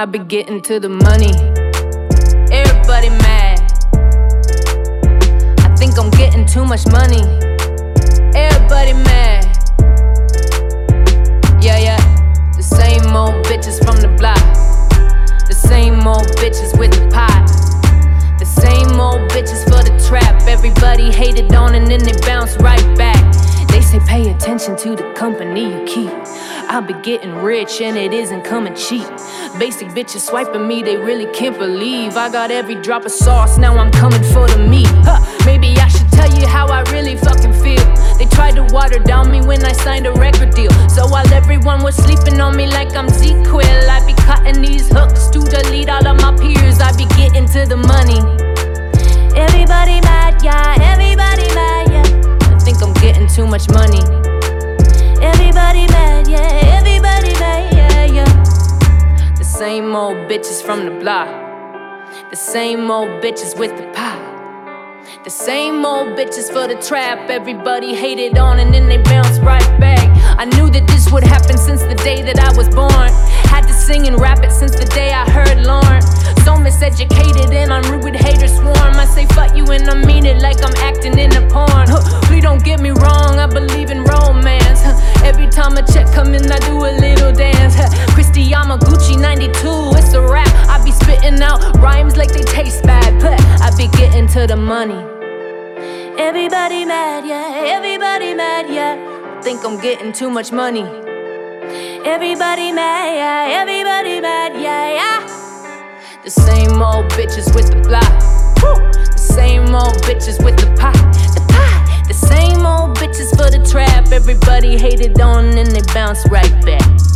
I be getting to the money. Everybody mad. I think I'm getting too much money. Everybody mad. Yeah, yeah. The same old bitches from the block. The same old bitches with the pot. The same old bitches for the trap. Everybody hated on and then they bounce right back. They say pay attention to the company you keep. I'll be getting rich and it isn't coming cheap. Basic bitches swiping me, they really can't believe I got every drop of sauce. Now I'm coming for the meat. Huh, maybe I should tell you how I really fucking feel. They tried to water down me when I signed a record deal. So while everyone was sleeping on me like I'm ZzzQuil, I be cutting these hooks to delete all of my peers. I be getting to the money. Everybody mad, yeah, everybody mad, yeah. I think I'm getting too much money. Old bitches from the block. The same old bitches with the pot. The same old bitches for the trap. Everybody hated on and then they bounce to the money. Everybody mad, yeah, everybody mad, yeah. Think I'm getting too much money. Everybody mad, yeah, everybody mad, yeah, yeah. The same old bitches with the block. The same old bitches with the pot. The pot. The same old bitches for the trap. Everybody hated on and they bounce right back.